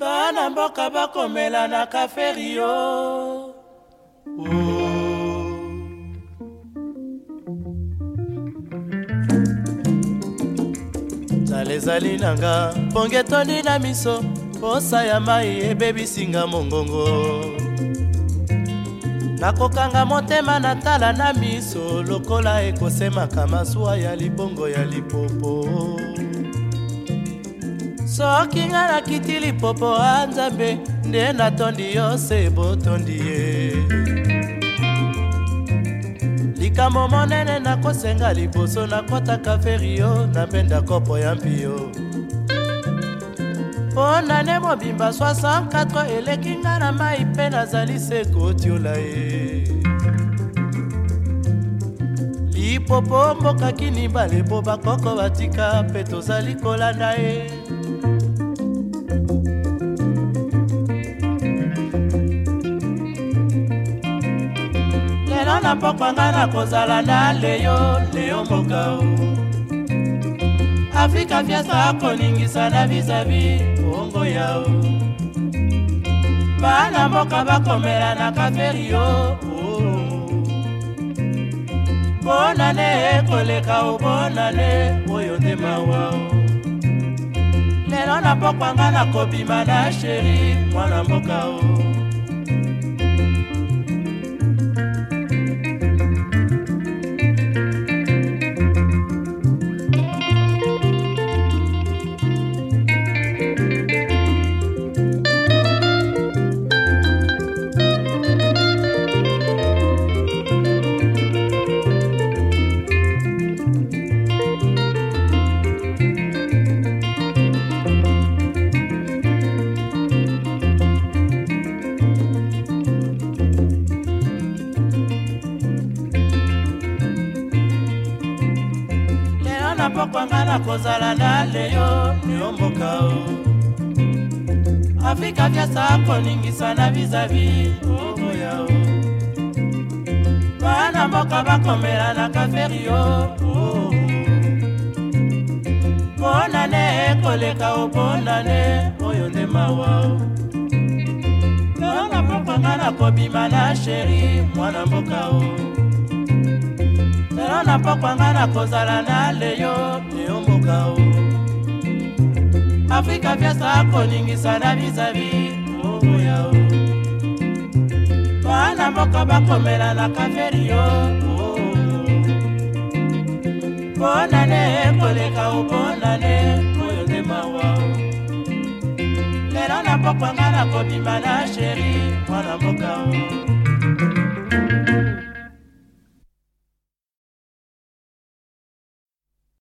bana mboka bakomela na kaferio oh. tala ezali nanga mponge etondi na miso posa ya mai ebebisinga mongongo nakokanga motema na tala na miso lokola ekosemaka masuwa ya libongo ya lipopo soki ngai nakiti lipopo ya nzambe nde natondi yo se botondi ye likambo monene nakosenga liboso nakotaka ferio na mpenda kopo ya mpio mpo nane mobimba 64 eleki ngai na mai mpe nazali se kotiola ye popo mbokaki nibale po bakoko batika mpe tozali kolanda ye lelo na pokwanga na kozala na leyo leyo mboka o afrika fiasa akoningisa na vizavi ongo yao bana mboka bakomela na kaferio bonane ekoleka obonane oyo nde mawa lelo na pokwanga nakobima na sheri mwana mboka o lokwanga nakozala na leyo yo mboka o afrika vyasa koningisa na vizavi oboya o bana mboka bakomela na kaferio mponane ekoleka o mponane oyo nde mawa o longa pokwanga nakobima na sheri mwana mboka o na pokwanga nakozala na leyo eyomboka o afrika fiasa akoningisa na bizabi omoya o bana mboka bakomela na kaferio mponane koleka oponane oyo nde mawa lelo na pokwanga nakobima na sheri mwana mboka o